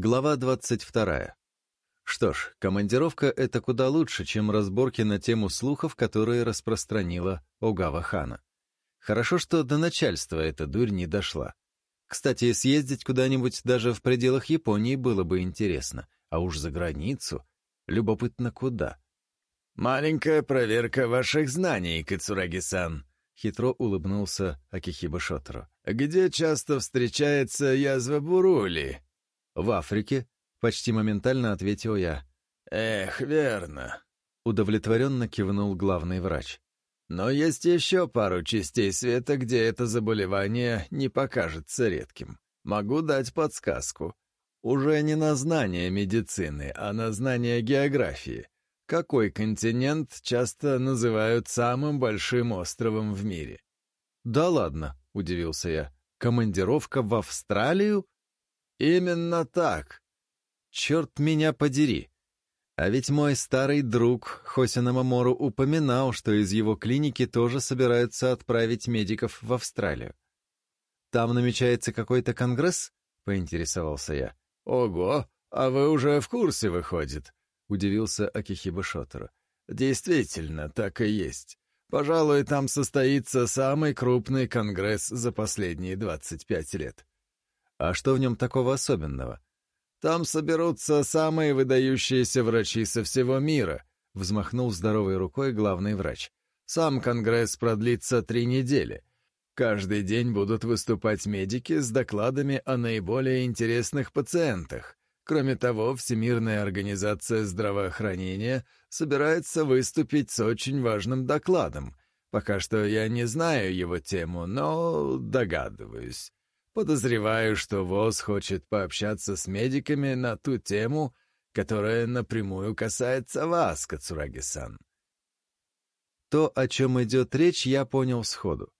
Глава 22. Что ж, командировка — это куда лучше, чем разборки на тему слухов, которые распространила Огава Хана. Хорошо, что до начальства эта дурь не дошла. Кстати, съездить куда-нибудь даже в пределах Японии было бы интересно, а уж за границу — любопытно куда. «Маленькая проверка ваших знаний, Кацураги-сан», — хитро улыбнулся Акихиба Шотору. «Где часто встречается язва бурули?» «В Африке», — почти моментально ответил я. «Эх, верно», — удовлетворенно кивнул главный врач. «Но есть еще пару частей света, где это заболевание не покажется редким. Могу дать подсказку. Уже не на знание медицины, а на знание географии. Какой континент часто называют самым большим островом в мире?» «Да ладно», — удивился я. «Командировка в Австралию?» Именно так. Черт меня подери. А ведь мой старый друг Хосина Мамору упоминал, что из его клиники тоже собираются отправить медиков в Австралию. «Там намечается какой-то конгресс?» — поинтересовался я. «Ого, а вы уже в курсе, выходит?» — удивился Акихиба Шотеру. «Действительно, так и есть. Пожалуй, там состоится самый крупный конгресс за последние 25 лет. А что в нем такого особенного? Там соберутся самые выдающиеся врачи со всего мира, взмахнул здоровой рукой главный врач. Сам конгресс продлится три недели. Каждый день будут выступать медики с докладами о наиболее интересных пациентах. Кроме того, Всемирная организация здравоохранения собирается выступить с очень важным докладом. Пока что я не знаю его тему, но догадываюсь. Подозреваю, что ВОЗ хочет пообщаться с медиками на ту тему, которая напрямую касается вас, Кацураги-сан. То, о чем идет речь, я понял сходу.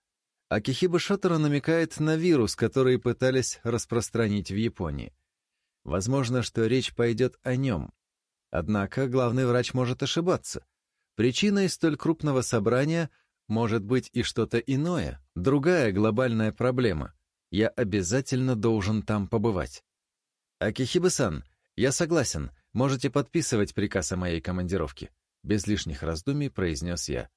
Акихиба Шотора намекает на вирус, который пытались распространить в Японии. Возможно, что речь пойдет о нем. Однако главный врач может ошибаться. Причиной столь крупного собрания может быть и что-то иное, другая глобальная проблема — я обязательно должен там побывать. Акихибасан, я согласен, можете подписывать приказ о моей командировке. Без лишних раздумий произнес я.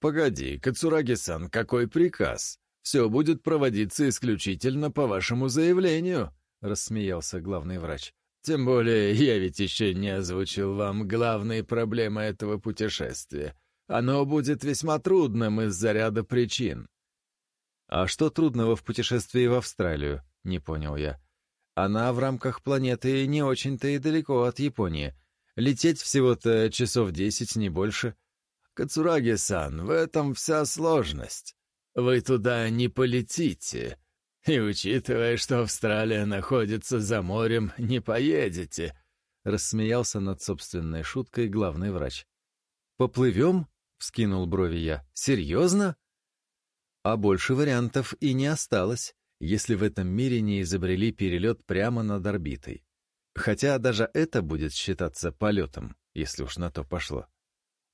«Погоди, Кацураги-сан, какой приказ? Все будет проводиться исключительно по вашему заявлению», — рассмеялся главный врач. «Тем более я ведь еще не озвучил вам главные проблемы этого путешествия. Оно будет весьма трудным из-за ряда причин. А что трудного в путешествии в Австралию? Не понял я. Она в рамках планеты не очень-то и далеко от Японии. Лететь всего-то часов десять, не больше. Кацураги-сан, в этом вся сложность. Вы туда не полетите. И учитывая, что Австралия находится за морем, не поедете. Рассмеялся над собственной шуткой главный врач. «Поплывем?» — вскинул брови я. «Серьезно?» А больше вариантов и не осталось, если в этом мире не изобрели перелет прямо над орбитой. Хотя даже это будет считаться полетом, если уж на то пошло.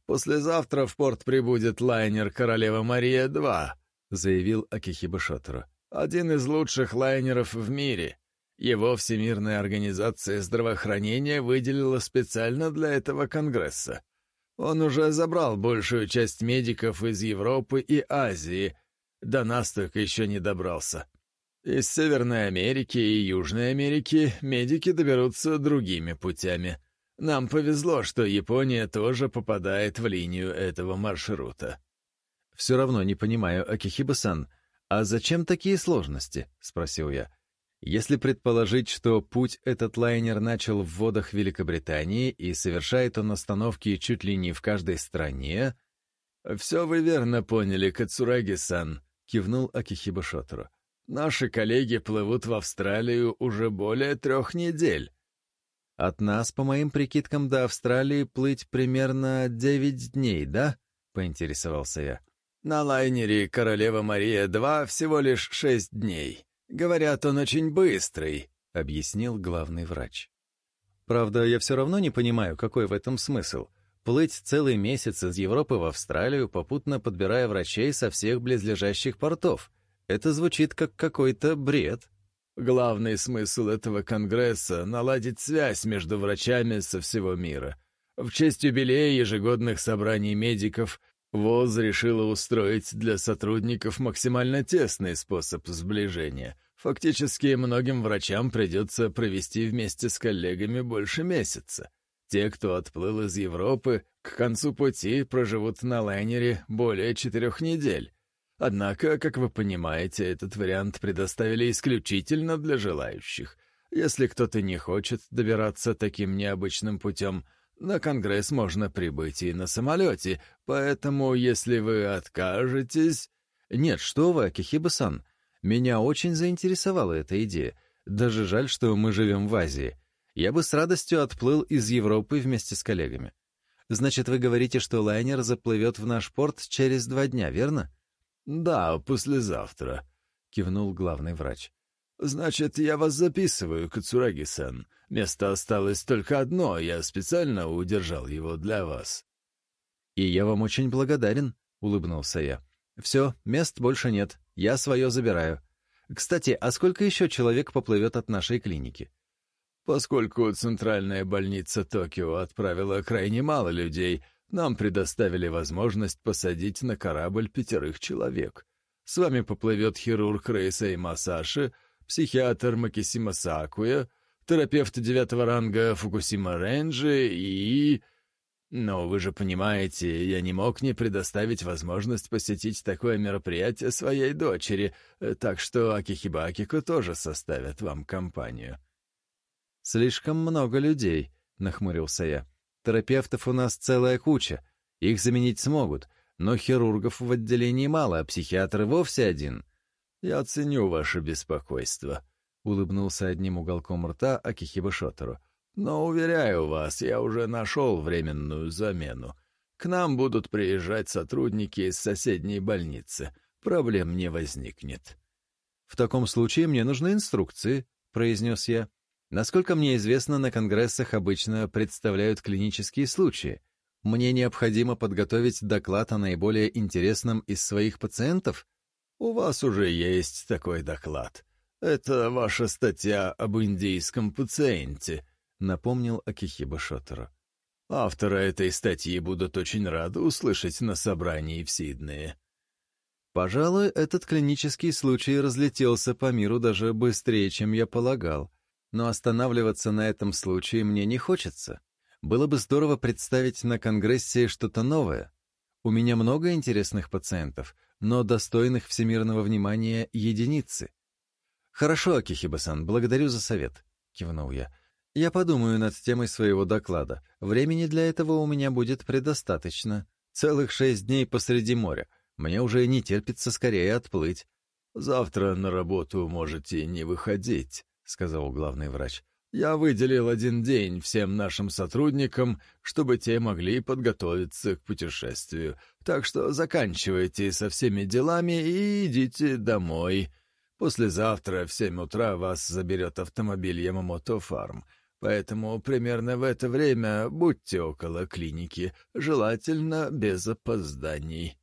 «Послезавтра в порт прибудет лайнер «Королева Мария-2», — заявил Акихиба Шотеру. «Один из лучших лайнеров в мире. Его Всемирная организация здравоохранения выделила специально для этого конгресса. Он уже забрал большую часть медиков из Европы и Азии — до нас только еще не добрался. Из Северной Америки и Южной Америки медики доберутся другими путями. Нам повезло, что Япония тоже попадает в линию этого маршрута. «Все равно не понимаю, Акихиба-сан, а зачем такие сложности?» — спросил я. Если предположить, что путь этот лайнер начал в водах Великобритании и совершает он остановки чуть ли не в каждой стране... «Все вы верно поняли, Кацураги-сан», — кивнул Акихиба Шотеру. «Наши коллеги плывут в Австралию уже более трех недель». «От нас, по моим прикидкам, до Австралии плыть примерно девять дней, да?» — поинтересовался я. «На лайнере «Королева Мария-2» всего лишь шесть дней. Говорят, он очень быстрый», — объяснил главный врач. «Правда, я все равно не понимаю, какой в этом смысл. Плыть целый месяц из Европы в Австралию, попутно подбирая врачей со всех близлежащих портов. Это звучит как какой-то бред. Главный смысл этого конгресса — наладить связь между врачами со всего мира. В честь юбилея ежегодных собраний медиков ВОЗ решила устроить для сотрудников максимально тесный способ сближения. Фактически многим врачам придется провести вместе с коллегами больше месяца. Те, кто отплыл из Европы, к концу пути проживут на лайнере более четырех недель. Однако, как вы понимаете, этот вариант предоставили исключительно для желающих. Если кто-то не хочет добираться таким необычным путем, на Конгресс можно прибыть и на самолете, поэтому, если вы откажетесь... Нет, что вы, Акихиба-сан. Меня очень заинтересовала эта идея. Даже жаль, что мы живем в Азии я бы с радостью отплыл из Европы вместе с коллегами. Значит, вы говорите, что лайнер заплывет в наш порт через два дня, верно? Да, послезавтра, кивнул главный врач. «Значит, я вас записываю, Кацураги-сан. Место осталось только одно, я специально удержал его для вас». «И я вам очень благодарен», — улыбнулся я. «Все, мест больше нет, я свое забираю. Кстати, а сколько еще человек поплывет от нашей клиники?» Поскольку Центральная больница Токио отправила крайне мало людей, нам предоставили возможность посадить на корабль пятерых человек. С вами поплывет хирург Рейса и Масаши, психиатр Макисима Сакуя, терапевт девятого ранга Фукусима Ренджи и... Но вы же понимаете, я не мог не предоставить возможность посетить такое мероприятие своей дочери, э, так что Акихибакико тоже составят вам компанию. «Слишком много людей», — нахмурился я. «Терапевтов у нас целая куча. Их заменить смогут, но хирургов в отделении мало, а психиатр вовсе один». «Я оценю ваше беспокойство», — улыбнулся одним уголком рта Акихиба Шотеру. «Но, уверяю вас, я уже нашел временную замену. К нам будут приезжать сотрудники из соседней больницы. Проблем не возникнет». «В таком случае мне нужны инструкции», — произнес я. Насколько мне известно, на конгрессах обычно представляют клинические случаи. Мне необходимо подготовить доклад о наиболее интересном из своих пациентов? У вас уже есть такой доклад. Это ваша статья об индийском пациенте, напомнил Акихиба Шотеру. Автора этой статьи будут очень рады услышать на собрании в Сиднее. Пожалуй, этот клинический случай разлетелся по миру даже быстрее, чем я полагал но останавливаться на этом случае мне не хочется. Было бы здорово представить на Конгрессе что-то новое. У меня много интересных пациентов, но достойных всемирного внимания единицы. «Хорошо, Акихибасан. благодарю за совет», — кивнул я. «Я подумаю над темой своего доклада. Времени для этого у меня будет предостаточно. Целых шесть дней посреди моря. Мне уже не терпится скорее отплыть». «Завтра на работу можете не выходить», — сказал главный врач. «Я выделил один день всем нашим сотрудникам, чтобы те могли подготовиться к путешествию. Так что заканчивайте со всеми делами и идите домой. Послезавтра в семь утра вас заберет автомобиль Ямамото Фарм. Поэтому примерно в это время будьте около клиники, желательно без опозданий».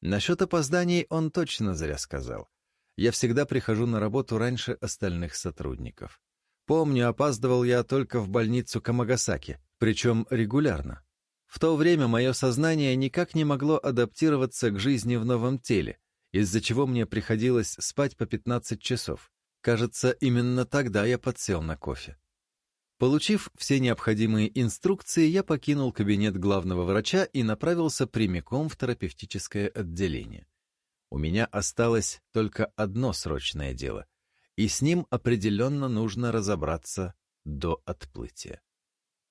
Насчет опозданий он точно зря сказал. Я всегда прихожу на работу раньше остальных сотрудников. Помню, опаздывал я только в больницу Камагасаки, причем регулярно. В то время мое сознание никак не могло адаптироваться к жизни в новом теле, из-за чего мне приходилось спать по 15 часов. Кажется, именно тогда я подсел на кофе. Получив все необходимые инструкции, я покинул кабинет главного врача и направился прямиком в терапевтическое отделение. У меня осталось только одно срочное дело, и с ним определенно нужно разобраться до отплытия.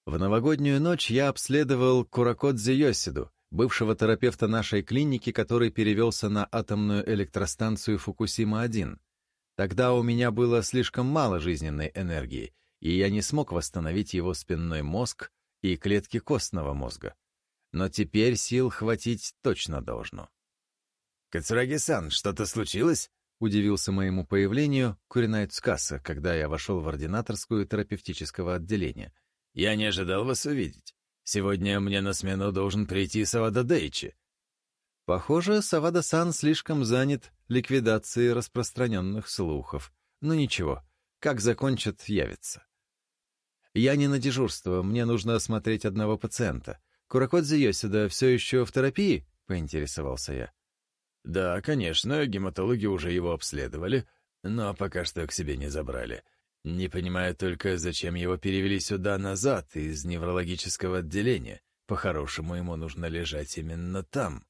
В новогоднюю ночь я обследовал Куракодзи Йосиду, бывшего терапевта нашей клиники, который перевелся на атомную электростанцию Фукусима-1. Тогда у меня было слишком мало жизненной энергии, и я не смог восстановить его спинной мозг и клетки костного мозга. Но теперь сил хватить точно должно. «Кацураги-сан, что-то случилось?» — удивился моему появлению Куринайцкаса, когда я вошел в ординаторскую терапевтического отделения. «Я не ожидал вас увидеть. Сегодня мне на смену должен прийти Савада Дейчи». Похоже, Савада-сан слишком занят ликвидацией распространенных слухов. Но ничего, как закончат, явится. Я не на дежурство, мне нужно осмотреть одного пациента. Куракодзе Йосида все еще в терапии? — поинтересовался я. Да, конечно, гематологи уже его обследовали, но пока что к себе не забрали. Не понимаю только, зачем его перевели сюда назад из неврологического отделения. По-хорошему, ему нужно лежать именно там.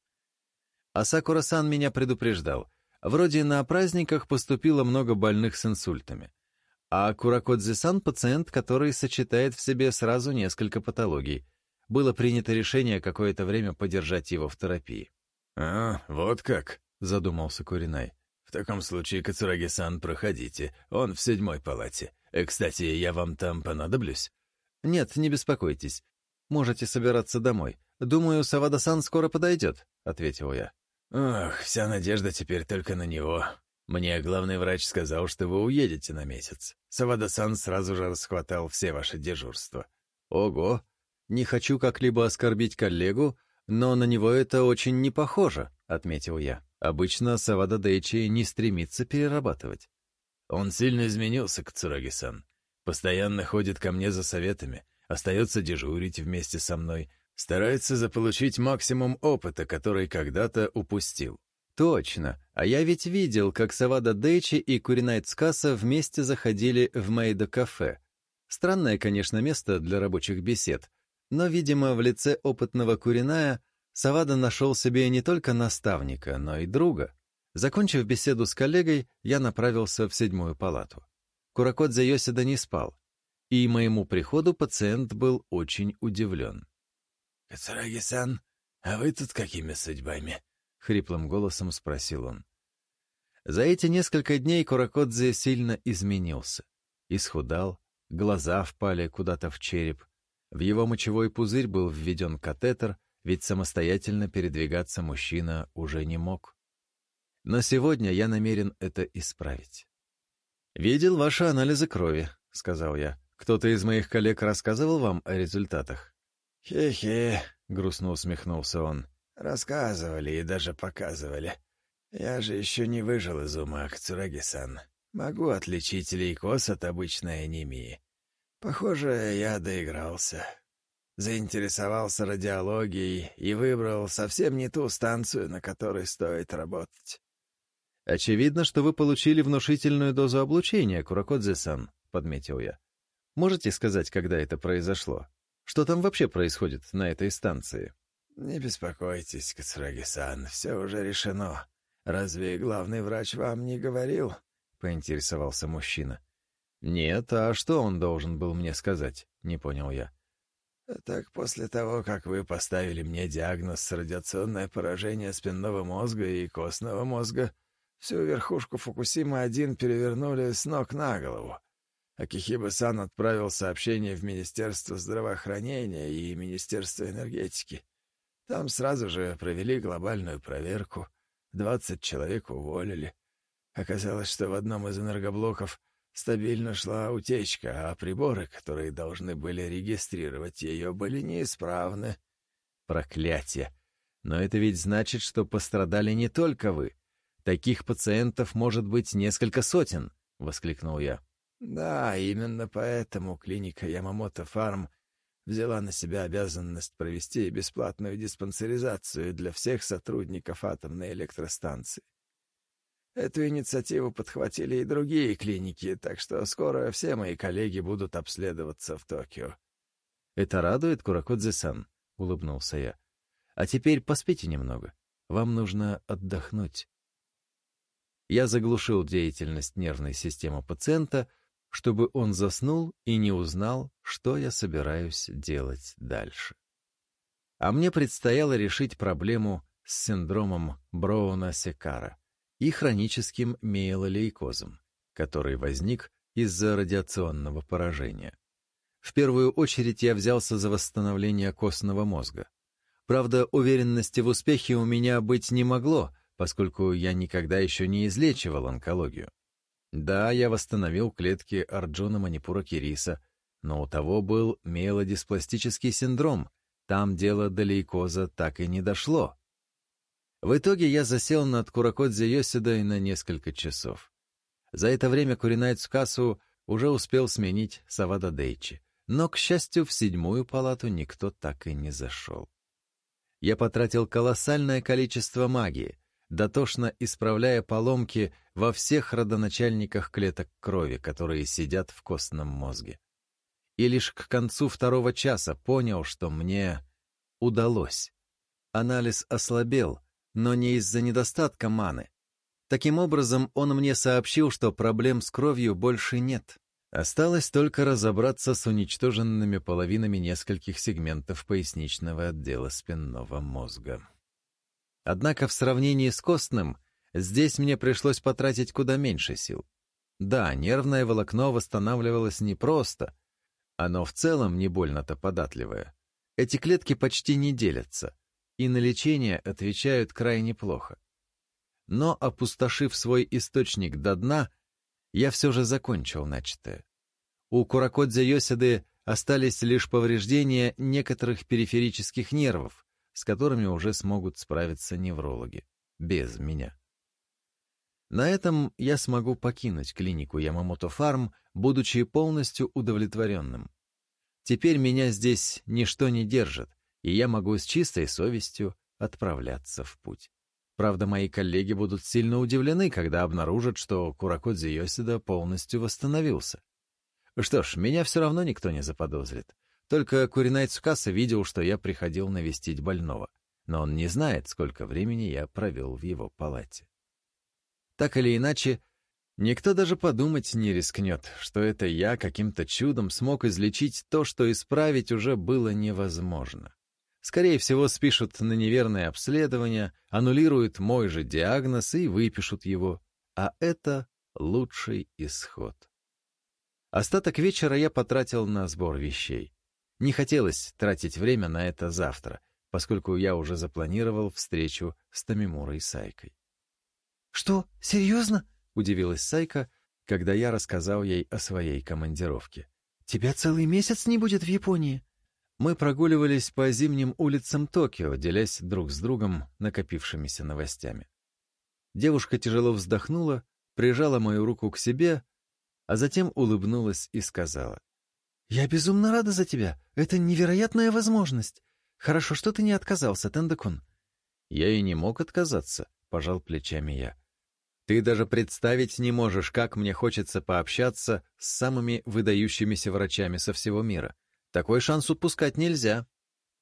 А Сакура-сан меня предупреждал. Вроде на праздниках поступило много больных с инсультами. А Куракодзе-сан — пациент, который сочетает в себе сразу несколько патологий. Было принято решение какое-то время подержать его в терапии. «А, вот как», — задумался Куринай. «В таком случае, Кацураги-сан, проходите. Он в седьмой палате. Э, кстати, я вам там понадоблюсь?» «Нет, не беспокойтесь. Можете собираться домой. Думаю, Савада-сан скоро подойдет», — ответил я. «Ох, вся надежда теперь только на него. Мне главный врач сказал, что вы уедете на месяц. Савада-сан сразу же расхватал все ваши дежурства». «Ого! Не хочу как-либо оскорбить коллегу, но на него это очень не похоже», — отметил я. «Обычно Савада Дэйчи не стремится перерабатывать». «Он сильно изменился, Кацураги-сан. Постоянно ходит ко мне за советами, остается дежурить вместе со мной, старается заполучить максимум опыта, который когда-то упустил». «Точно. А я ведь видел, как Савада Дэйчи и Куринай Цкаса вместе заходили в Мэйдо-кафе. Странное, конечно, место для рабочих бесед, но, видимо, в лице опытного Куриная Савада нашел себе не только наставника, но и друга. Закончив беседу с коллегой, я направился в седьмую палату. Куракодзе Йосида не спал, и моему приходу пациент был очень удивлен. «Кацараги-сан, а вы тут какими судьбами?» — хриплым голосом спросил он. За эти несколько дней Куракодзе сильно изменился. Исхудал, глаза впали куда-то в череп, в его мочевой пузырь был введен катетер, ведь самостоятельно передвигаться мужчина уже не мог. Но сегодня я намерен это исправить. «Видел ваши анализы крови», — сказал я. «Кто-то из моих коллег рассказывал вам о результатах?» «Хе-хе», — грустно усмехнулся он. «Рассказывали и даже показывали. Я же еще не выжил из ума, Кцураги-сан. Могу отличить лейкоз от обычной анемии. Похоже, я доигрался. Заинтересовался радиологией и выбрал совсем не ту станцию, на которой стоит работать. «Очевидно, что вы получили внушительную дозу облучения, Куракодзе-сан», — подметил я. «Можете сказать, когда это произошло? Что там вообще происходит на этой станции?» «Не беспокойтесь, Кацураги-сан, все уже решено. Разве главный врач вам не говорил?» — поинтересовался мужчина. «Нет, а что он должен был мне сказать?» — не понял я. «Так после того, как вы поставили мне диагноз радиационное поражение спинного мозга и костного мозга, всю верхушку Фукусима-1 перевернули с ног на голову. Акихиба-сан отправил сообщение в Министерство здравоохранения и Министерство энергетики. Там сразу же провели глобальную проверку, 20 человек уволили. Оказалось, что в одном из энергоблоков — Стабильно шла утечка, а приборы, которые должны были регистрировать ее, были неисправны. Проклятие! Но это ведь значит, что пострадали не только вы. Таких пациентов может быть несколько сотен, — воскликнул я. Да, именно поэтому клиника Ямамото Фарм взяла на себя обязанность провести бесплатную диспансеризацию для всех сотрудников атомной электростанции. Эту инициативу подхватили и другие клиники, так что скоро все мои коллеги будут обследоваться в Токио. «Это радует, Куракудзе-сан», — улыбнулся я. «А теперь поспите немного. Вам нужно отдохнуть». Я заглушил деятельность нервной системы пациента, чтобы он заснул и не узнал, что я собираюсь делать дальше. А мне предстояло решить проблему с синдромом Броуна-Секара — и хроническим миелолейкозом, который возник из-за радиационного поражения. В первую очередь я взялся за восстановление костного мозга. Правда, уверенности в успехе у меня быть не могло, поскольку я никогда еще не излечивал онкологию. Да, я восстановил клетки Арджуна Манипура Кириса, но у того был мелодиспластический синдром, там дело до лейкоза так и не дошло. В итоге я засел над Куракодзе Йосидой на несколько часов. За это время Куринай Цукасу уже успел сменить Савада Дейчи, но, к счастью, в седьмую палату никто так и не зашел. Я потратил колоссальное количество магии, дотошно исправляя поломки во всех родоначальниках клеток крови, которые сидят в костном мозге. И лишь к концу второго часа понял, что мне удалось. Анализ ослабел, но не из-за недостатка маны. Таким образом, он мне сообщил, что проблем с кровью больше нет. Осталось только разобраться с уничтоженными половинами нескольких сегментов поясничного отдела спинного мозга. Однако в сравнении с костным, здесь мне пришлось потратить куда меньше сил. Да, нервное волокно восстанавливалось непросто, оно в целом не больно-то податливое. Эти клетки почти не делятся — и на лечение отвечают крайне плохо. Но, опустошив свой источник до дна, я все же закончил начатое. У Куракодзе Йоседы остались лишь повреждения некоторых периферических нервов, с которыми уже смогут справиться неврологи. Без меня. На этом я смогу покинуть клинику Ямамото Фарм, будучи полностью удовлетворенным. Теперь меня здесь ничто не держит, и я могу с чистой совестью отправляться в путь. Правда, мои коллеги будут сильно удивлены, когда обнаружат, что Куракодзи Йосида полностью восстановился. Что ж, меня все равно никто не заподозрит. Только Куринай Цукаса видел, что я приходил навестить больного, но он не знает, сколько времени я провел в его палате. Так или иначе, никто даже подумать не рискнет, что это я каким-то чудом смог излечить то, что исправить уже было невозможно. Скорее всего, спишут на неверное обследование, аннулируют мой же диагноз и выпишут его. А это лучший исход. Остаток вечера я потратил на сбор вещей. Не хотелось тратить время на это завтра, поскольку я уже запланировал встречу с Тамимурой Сайкой. «Что, серьезно?» — удивилась Сайка, когда я рассказал ей о своей командировке. «Тебя целый месяц не будет в Японии?» Мы прогуливались по зимним улицам Токио, делясь друг с другом накопившимися новостями. Девушка тяжело вздохнула, прижала мою руку к себе, а затем улыбнулась и сказала. «Я безумно рада за тебя. Это невероятная возможность. Хорошо, что ты не отказался, Тендакун». «Я и не мог отказаться», — пожал плечами я. «Ты даже представить не можешь, как мне хочется пообщаться с самыми выдающимися врачами со всего мира. Такой шанс упускать нельзя.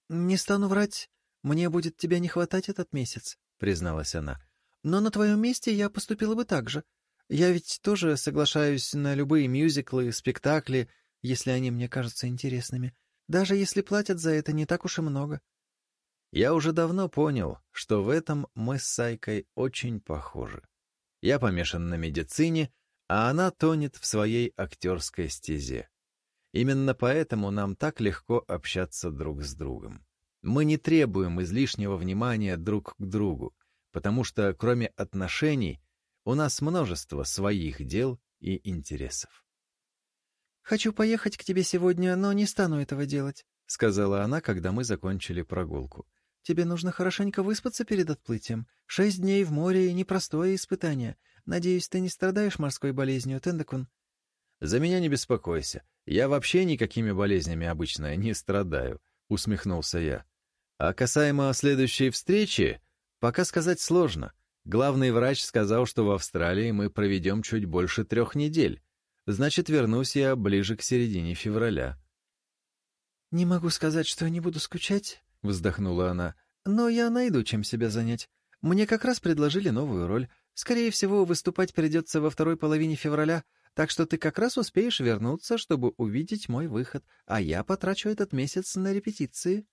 «Не стану врать. Мне будет тебя не хватать этот месяц», — призналась она. «Но на твоем месте я поступила бы так же. Я ведь тоже соглашаюсь на любые мюзиклы, спектакли, если они мне кажутся интересными, даже если платят за это не так уж и много». Я уже давно понял, что в этом мы с Сайкой очень похожи. Я помешан на медицине, а она тонет в своей актерской стезе. Именно поэтому нам так легко общаться друг с другом. Мы не требуем излишнего внимания друг к другу, потому что кроме отношений у нас множество своих дел и интересов. «Хочу поехать к тебе сегодня, но не стану этого делать», — сказала она, когда мы закончили прогулку. «Тебе нужно хорошенько выспаться перед отплытием. Шесть дней в море — непростое испытание. Надеюсь, ты не страдаешь морской болезнью, Тендакун?» «За меня не беспокойся. Я вообще никакими болезнями обычно не страдаю», — усмехнулся я. «А касаемо следующей встречи, пока сказать сложно. Главный врач сказал, что в Австралии мы проведем чуть больше трех недель. Значит, вернусь я ближе к середине февраля». «Не могу сказать, что не буду скучать», — вздохнула она. «Но я найду, чем себя занять. Мне как раз предложили новую роль. Скорее всего, выступать придется во второй половине февраля, так что ты как раз успеешь вернуться, чтобы увидеть мой выход, а я потрачу этот месяц на репетиции».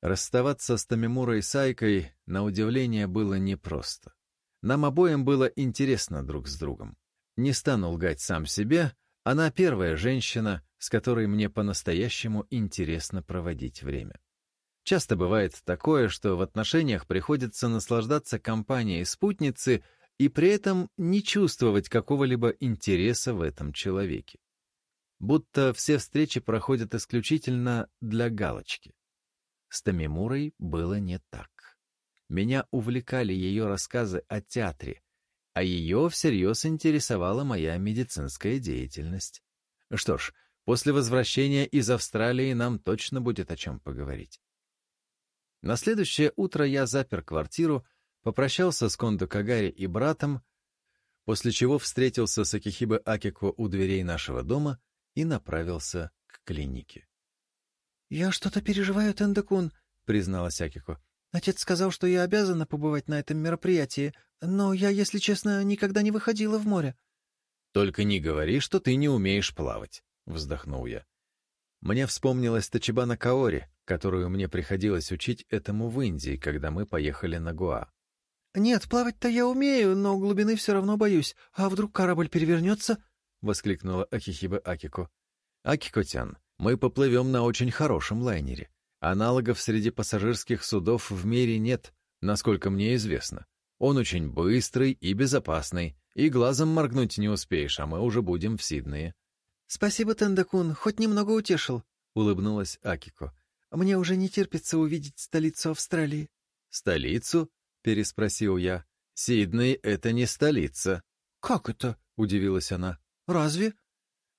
Расставаться с Тамимурой Сайкой, на удивление, было непросто. Нам обоим было интересно друг с другом. Не стану лгать сам себе, она первая женщина, с которой мне по-настоящему интересно проводить время. Часто бывает такое, что в отношениях приходится наслаждаться компанией спутницы — и при этом не чувствовать какого-либо интереса в этом человеке. Будто все встречи проходят исключительно для галочки. С Тамимурой было не так. Меня увлекали ее рассказы о театре, а ее всерьез интересовала моя медицинская деятельность. Что ж, после возвращения из Австралии нам точно будет о чем поговорить. На следующее утро я запер квартиру попрощался с Кондо Кагари и братом, после чего встретился с Акихиба Акико у дверей нашего дома и направился к клинике. «Я что-то переживаю, Тендакун», — призналась Акико. «Отец сказал, что я обязана побывать на этом мероприятии, но я, если честно, никогда не выходила в море». «Только не говори, что ты не умеешь плавать», — вздохнул я. Мне вспомнилась Тачибана Каори, которую мне приходилось учить этому в Индии, когда мы поехали на Гуа. «Нет, плавать-то я умею, но глубины все равно боюсь. А вдруг корабль перевернется?» — воскликнула Акихиба Акико. «Акико-тян, мы поплывем на очень хорошем лайнере. Аналогов среди пассажирских судов в мире нет, насколько мне известно. Он очень быстрый и безопасный, и глазом моргнуть не успеешь, а мы уже будем в Сиднее». «Спасибо, Тендакун, хоть немного утешил», — улыбнулась Акико. «Мне уже не терпится увидеть столицу Австралии». «Столицу?» — переспросил я. «Сидней — это не столица». «Как это?» — удивилась она. «Разве?»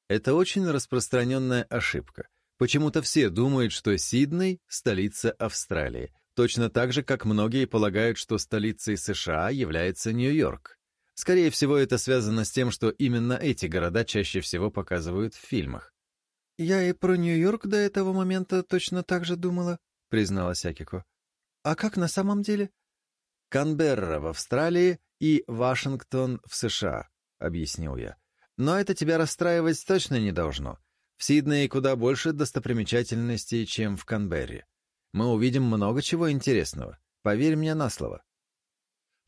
Это очень распространенная ошибка. Почему-то все думают, что Сидней — столица Австралии, точно так же, как многие полагают, что столицей США является Нью-Йорк. Скорее всего, это связано с тем, что именно эти города чаще всего показывают в фильмах. «Я и про Нью-Йорк до этого момента точно так же думала», — призналась Акико. «А как на самом деле?» Канберра в Австралии и Вашингтон в США», — объяснил я. «Но это тебя расстраивать точно не должно. В Сиднее куда больше достопримечательностей, чем в Канберре. Мы увидим много чего интересного, поверь мне на слово».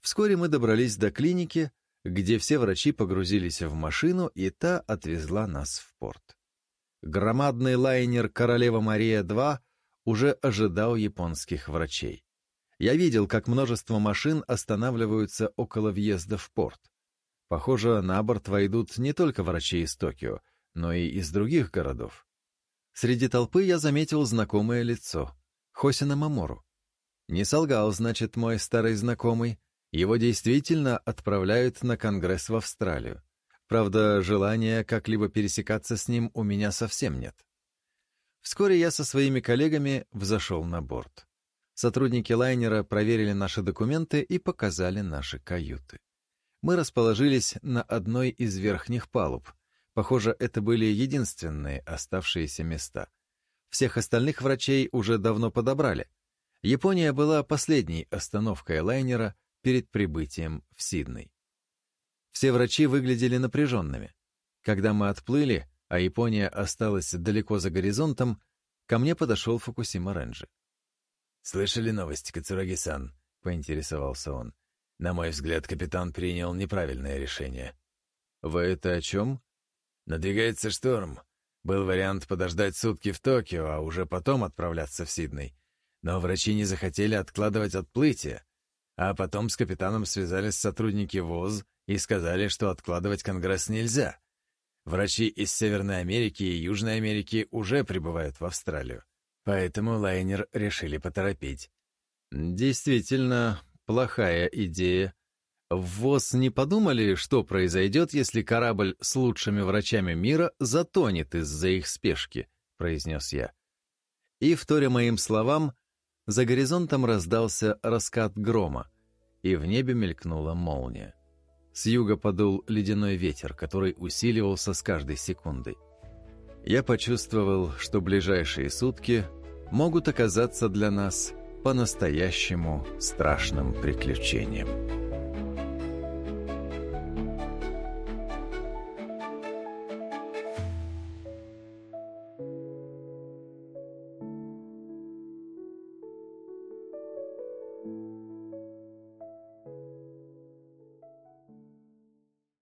Вскоре мы добрались до клиники, где все врачи погрузились в машину, и та отвезла нас в порт. Громадный лайнер «Королева Мария-2» уже ожидал японских врачей. Я видел, как множество машин останавливаются около въезда в порт. Похоже, на борт войдут не только врачи из Токио, но и из других городов. Среди толпы я заметил знакомое лицо — Хосина Мамору. Не солгал, значит, мой старый знакомый. Его действительно отправляют на конгресс в Австралию. Правда, желания как-либо пересекаться с ним у меня совсем нет. Вскоре я со своими коллегами взошел на борт. Сотрудники лайнера проверили наши документы и показали наши каюты. Мы расположились на одной из верхних палуб. Похоже, это были единственные оставшиеся места. Всех остальных врачей уже давно подобрали. Япония была последней остановкой лайнера перед прибытием в Сидней. Все врачи выглядели напряженными. Когда мы отплыли, а Япония осталась далеко за горизонтом, ко мне подошел Фукусима Рэнджи. «Слышали новости, Кацураги-сан?» — поинтересовался он. «На мой взгляд, капитан принял неправильное решение». «Вы это о чем?» «Надвигается шторм. Был вариант подождать сутки в Токио, а уже потом отправляться в Сидней. Но врачи не захотели откладывать отплытие. А потом с капитаном связались сотрудники ВОЗ и сказали, что откладывать Конгресс нельзя. Врачи из Северной Америки и Южной Америки уже прибывают в Австралию. Поэтому лайнер решили поторопить. Действительно, плохая идея. В ВОЗ не подумали, что произойдет, если корабль с лучшими врачами мира затонет из-за их спешки, произнес я. И, вторя моим словам, за горизонтом раздался раскат грома, и в небе мелькнула молния. С юга подул ледяной ветер, который усиливался с каждой секундой я почувствовал, что ближайшие сутки могут оказаться для нас по-настоящему страшным приключением.